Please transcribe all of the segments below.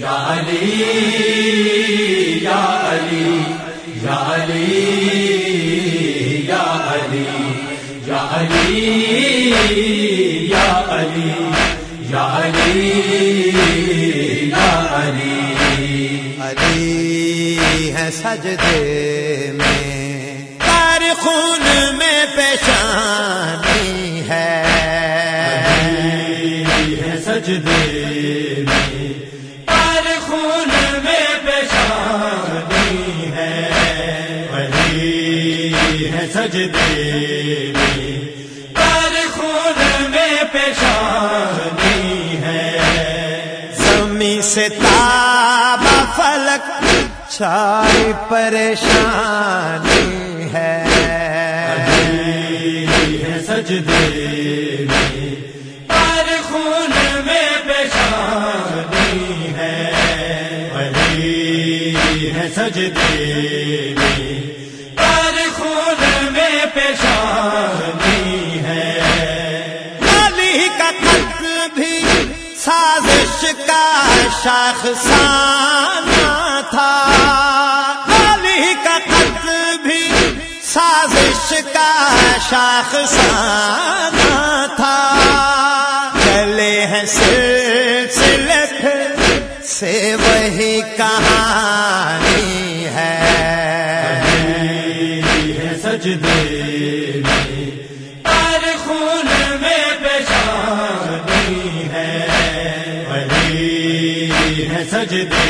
یا علی یا علی یا علی یا علی یا علی یا علی یا علی یا علی۔ علی ہے سجدے میں۔ تار خون میں پیشانی ہے۔ ہے سجدے وہی سجدے میں پر خون میں پیشانی ہے۔ زمیں سے تابا فلک چھائی پریشانی ہے۔ ہے سجدے میں پر خون میں پیشانی ہے۔ وہی ہے سجدے میں خون میں پیشانی ہے۔ علی کا قتل بھی سازش کا شاخ سانا تھا۔ علی کا قتل بھی سازش کا شاخ سانا تھا۔ چلے ہیں سلسلے سے وہی کہانی سجدے میں پر خون میں پیشانی ہے وہی ہے سجدے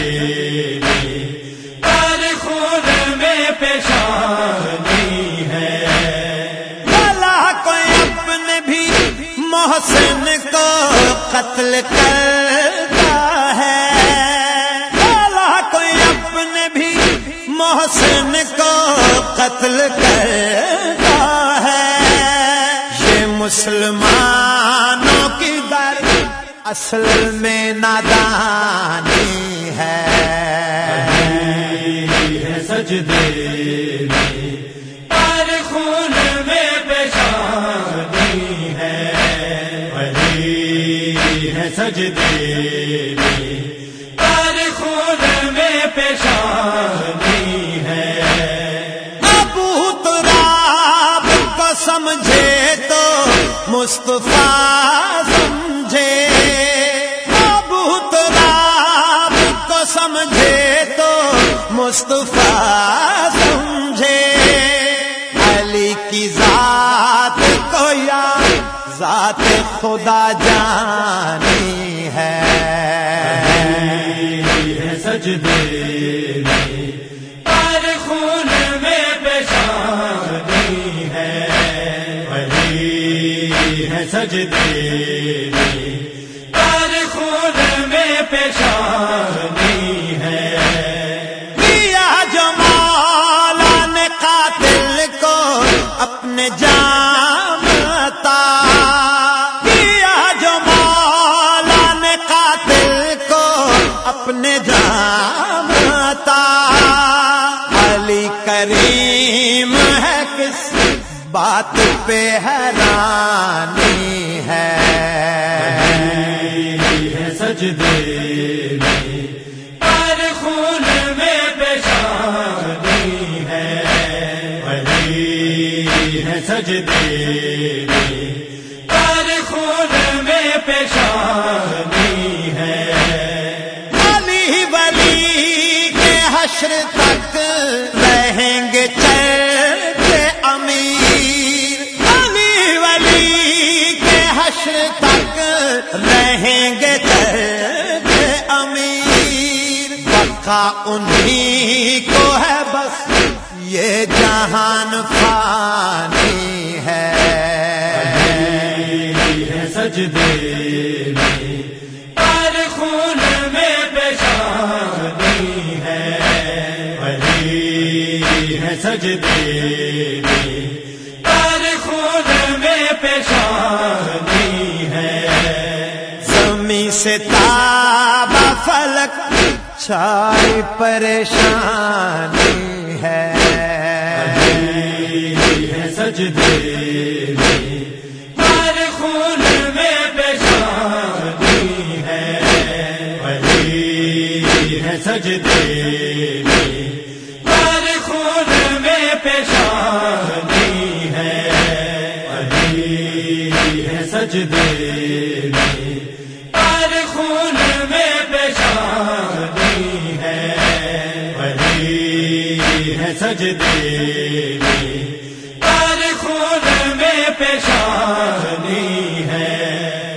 میں پر خون میں پیشانی ہے۔ اللہ کوئی اپنے بھی محسن کو قتل کرتا محسن کو قتل کرتا ہے۔ یہ مسلمانوں کی در اصل میں نادانی ہے۔ سجدے خون میں پیشانی ہے۔ وہی ہے سجدے خون میں پیشانی سمجھے تو مصطفیٰ سمجھے۔ ابو تراب کو سمجھے تو مصطفیٰ سمجھے۔ علی کی ذات کو یا ذات خدا جانی ہے۔ ہے سجدے۔ سجدے میں پر خون میں پیشانی ہے۔ کیا جو مولا نے قاتل کو اپنے جام عطا۔ کیا جو نے قاتل کو اپنے جام علی کریم ہے کس بات پہ حیرانی ہے۔ ہے سجدے میں پر خون میں پیشانی ہے۔ وہی ہے سجدے بقا انہی کو ہے بس یہ جہان فانی ہے۔ سجدے پر خون میں پیشانی ہے۔ وہی ہے سجدے پر خون میں پیشانی ہے۔ زمیں سے تابا فلک چھائی پریشانی ہے۔ ہے سجدے میں خون میں پیشانی ہے۔ وہی ہے سجدے میں۔ پر خون میں پیشانی ہے علی ہے سجدے میں۔ پر خون میں ہے سجدے میں۔ پر خون میں پیشانی ہے۔